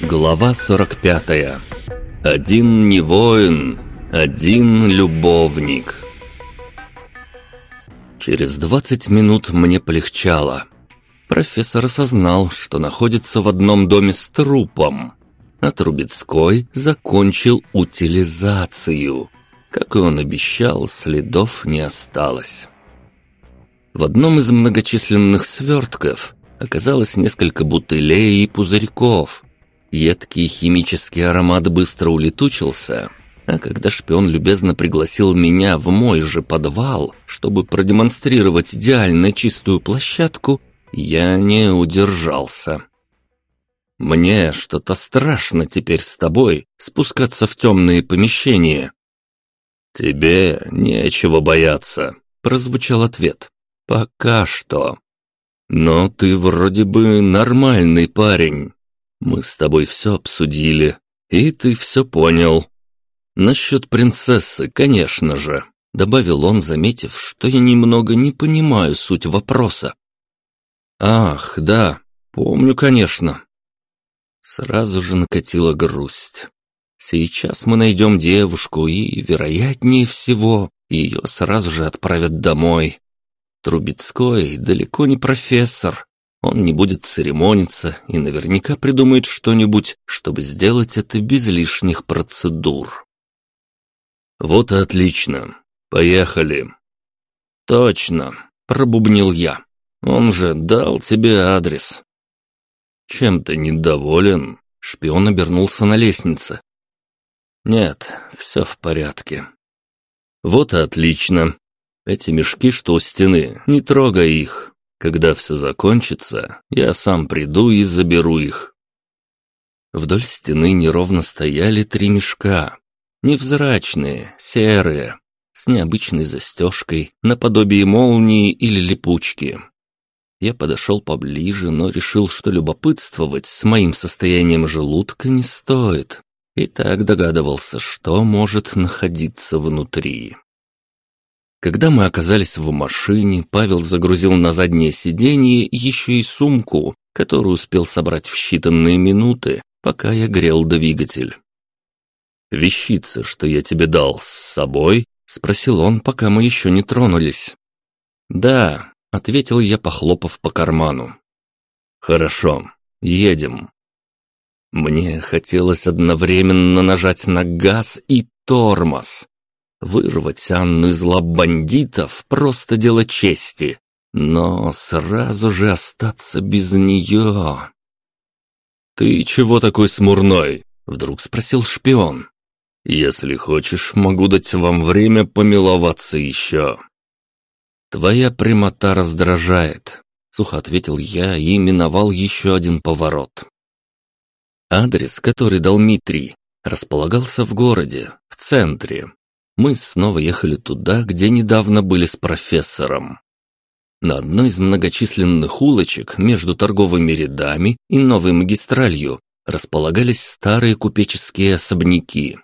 Глава 45 Один не воин, один любовник Через 20 минут мне полегчало. Профессор осознал, что находится в одном доме с трупом, а Трубецкой закончил утилизацию. Как и он обещал, следов не осталось. В одном из многочисленных свертков оказалось несколько бутылей и пузырьков. Едкий химический аромат быстро улетучился, а когда шпион любезно пригласил меня в мой же подвал, чтобы продемонстрировать идеально чистую площадку, я не удержался. Мне что-то страшно теперь с тобой спускаться в темные помещения. Тебе нечего бояться, прозвучал ответ. Пока что. Но ты вроде бы нормальный парень. Мы с тобой все обсудили, и ты все понял. Насчет принцессы, конечно же, добавил он, заметив, что я немного не понимаю суть вопроса. Ах, да, помню, конечно. Сразу же накатила грусть. Сейчас мы найдем девушку, и, вероятнее всего, ее сразу же отправят домой. Трубецкой далеко не профессор. Он не будет церемониться и наверняка придумает что-нибудь, чтобы сделать это без лишних процедур. Вот и отлично. Поехали. Точно, пробубнил я. Он же дал тебе адрес. Чем ты недоволен? Шпион обернулся на лестнице. Нет, все в порядке. Вот и отлично. Эти мешки, что у стены, не трогай их. Когда все закончится, я сам приду и заберу их. Вдоль стены неровно стояли три мешка. Невзрачные, серые, с необычной застежкой, наподобие молнии или липучки. Я подошел поближе, но решил, что любопытствовать с моим состоянием желудка не стоит. И так догадывался, что может находиться внутри. Когда мы оказались в машине, Павел загрузил на заднее сиденье еще и сумку, которую успел собрать в считанные минуты, пока я грел двигатель. «Вещица, что я тебе дал, с собой?» — спросил он, пока мы еще не тронулись. «Да», — ответил я, похлопав по карману. «Хорошо, едем». Мне хотелось одновременно нажать на газ и тормоз, Вырвать Анну из лап бандитов – просто дело чести, но сразу же остаться без нее... «Ты чего такой смурной?» – вдруг спросил шпион. «Если хочешь, могу дать вам время помиловаться еще». «Твоя прямота раздражает», — сухо ответил я и миновал еще один поворот. Адрес, который дал Митрий, располагался в городе, в центре, мы снова ехали туда, где недавно были с профессором. На одной из многочисленных улочек между торговыми рядами и новой магистралью располагались старые купеческие особняки.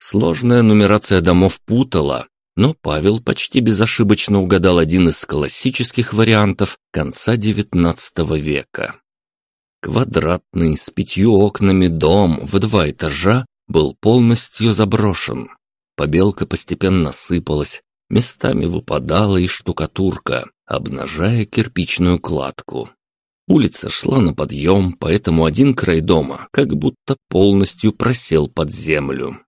Сложная нумерация домов путала, но Павел почти безошибочно угадал один из классических вариантов конца XIX века. Квадратный с пятью окнами дом в два этажа был полностью заброшен. Побелка постепенно сыпалась, местами выпадала и штукатурка, обнажая кирпичную кладку. Улица шла на подъем, поэтому один край дома как будто полностью просел под землю.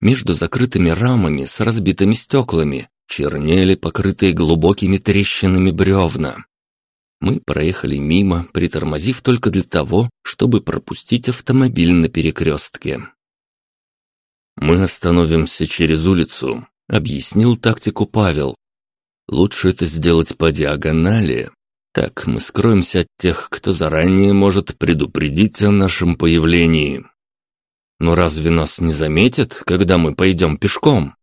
Между закрытыми рамами с разбитыми стеклами чернели покрытые глубокими трещинами бревна. Мы проехали мимо, притормозив только для того, чтобы пропустить автомобиль на перекрестке. «Мы остановимся через улицу», — объяснил тактику Павел. «Лучше это сделать по диагонали. Так мы скроемся от тех, кто заранее может предупредить о нашем появлении». «Но разве нас не заметят, когда мы пойдем пешком?»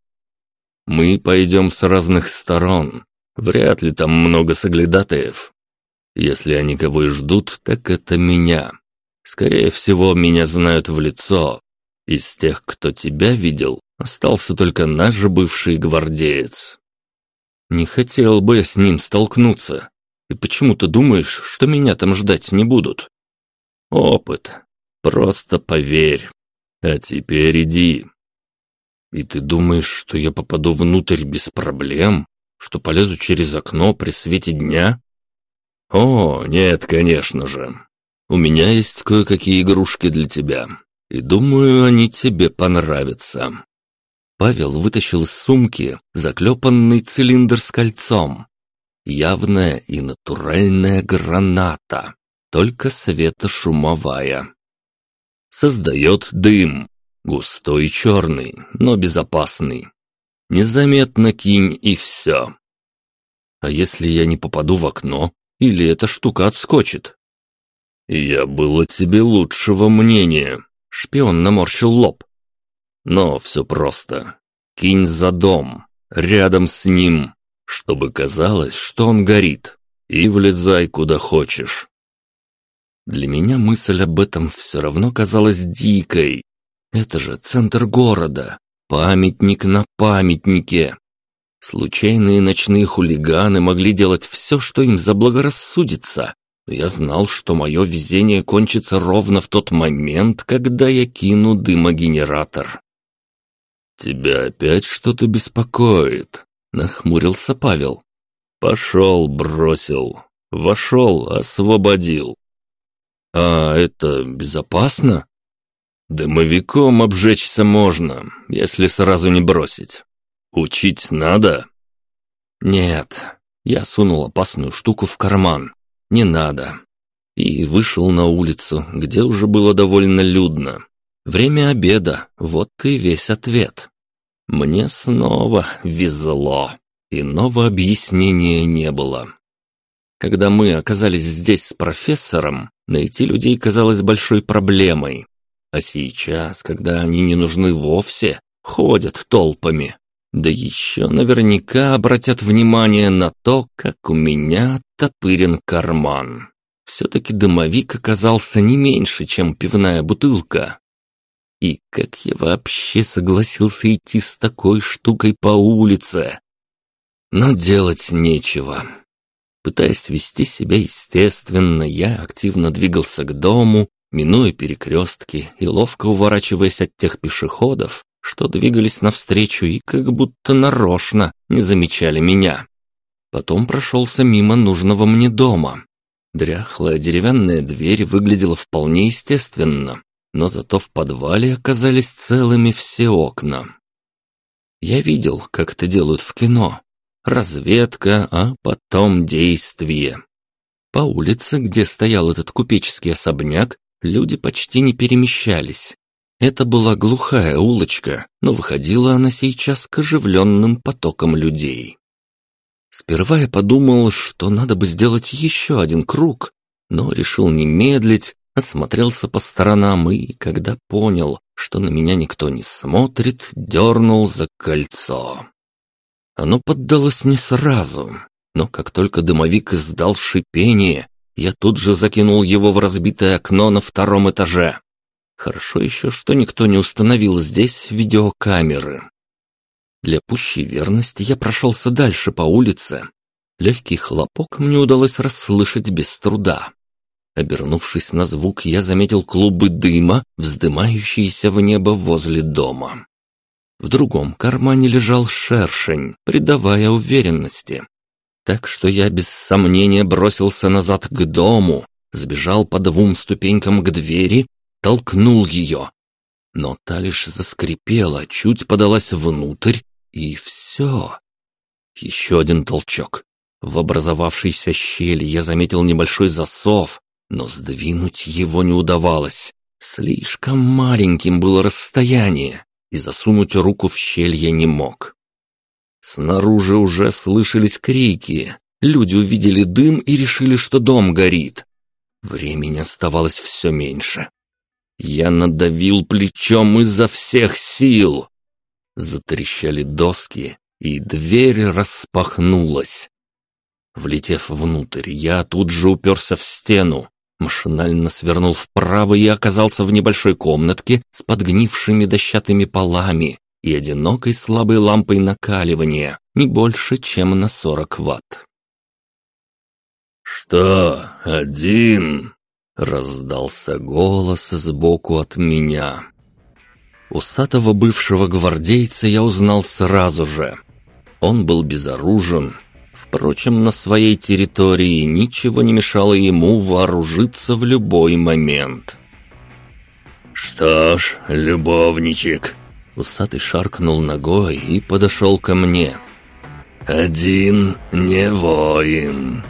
«Мы пойдем с разных сторон. Вряд ли там много соглядатаев. Если они кого и ждут, так это меня. Скорее всего, меня знают в лицо, из тех, кто тебя видел, остался только наш бывший гвардеец. Не хотел бы с ним столкнуться. И почему ты думаешь, что меня там ждать не будут? Опыт. Просто поверь. А теперь иди. И ты думаешь, что я попаду внутрь без проблем? Что полезу через окно при свете дня? О, нет, конечно же. У меня есть кое-какие игрушки для тебя. И думаю, они тебе понравятся. Павел вытащил из сумки заклепанный цилиндр с кольцом. Явная и натуральная граната, только светошумовая. Создает дым, густой и черный, но безопасный. Незаметно кинь и все. А если я не попаду в окно, или эта штука отскочит? Я был о тебе лучшего мнения. Шпион наморщил лоб. Но все просто. Кинь за дом, рядом с ним, чтобы казалось, что он горит, и влезай куда хочешь. Для меня мысль об этом все равно казалась дикой. Это же центр города, памятник на памятнике. Случайные ночные хулиганы могли делать все, что им заблагорассудится, я знал, что мое везение кончится ровно в тот момент, когда я кину дымогенератор. «Тебя опять что-то беспокоит?» — нахмурился Павел. «Пошел, бросил. Вошел, освободил». «А это безопасно?» «Дымовиком обжечься можно, если сразу не бросить. Учить надо?» «Нет». Я сунул опасную штуку в карман. «Не надо». И вышел на улицу, где уже было довольно людно. Время обеда, вот и весь ответ. Мне снова везло. Иного объяснения не было. Когда мы оказались здесь с профессором, найти людей казалось большой проблемой. А сейчас, когда они не нужны вовсе, ходят толпами. Да еще наверняка обратят внимание на то, как у меня топырен карман. Все-таки дымовик оказался не меньше, чем пивная бутылка. И как я вообще согласился идти с такой штукой по улице? Но делать нечего. Пытаясь вести себя естественно, я активно двигался к дому, минуя перекрестки и ловко уворачиваясь от тех пешеходов, что двигались навстречу и как будто нарочно не замечали меня. Потом прошелся мимо нужного мне дома. Дряхлая деревянная дверь выглядела вполне естественно, но зато в подвале оказались целыми все окна. Я видел, как это делают в кино. Разведка, а потом действие. По улице, где стоял этот купеческий особняк, люди почти не перемещались. Это была глухая улочка, но выходила она сейчас к оживленным потокам людей. Сперва я подумал, что надо бы сделать еще один круг, но решил не медлить осмотрелся по сторонам и, когда понял, что на меня никто не смотрит, дернул за кольцо. Оно поддалось не сразу, но как только дымовик издал шипение, я тут же закинул его в разбитое окно на втором этаже. Хорошо еще, что никто не установил здесь видеокамеры. Для пущей верности я прошелся дальше по улице. Легкий хлопок мне удалось расслышать без труда. Обернувшись на звук, я заметил клубы дыма, вздымающиеся в небо возле дома. В другом кармане лежал шершень, придавая уверенности. Так что я без сомнения бросился назад к дому, сбежал по двум ступенькам к двери, толкнул ее. Но та лишь заскрипела, чуть подалась внутрь, и все. Еще один толчок. В образовавшейся щели я заметил небольшой засов, но сдвинуть его не удавалось. Слишком маленьким было расстояние, и засунуть руку в щель я не мог. Снаружи уже слышались крики. Люди увидели дым и решили, что дом горит. Времени оставалось все меньше. Я надавил плечом изо всех сил. Затрещали доски, и дверь распахнулась. Влетев внутрь, я тут же уперся в стену, Машинально свернул вправо и оказался в небольшой комнатке с подгнившими дощатыми полами и одинокой слабой лампой накаливания, не больше, чем на 40 ватт. «Что, один?» — раздался голос сбоку от меня. Усатого бывшего гвардейца я узнал сразу же. Он был безоружен. Впрочем, на своей территории ничего не мешало ему вооружиться в любой момент. «Что ж, любовничек!» Усатый шаркнул ногой и подошел ко мне. «Один не воин!»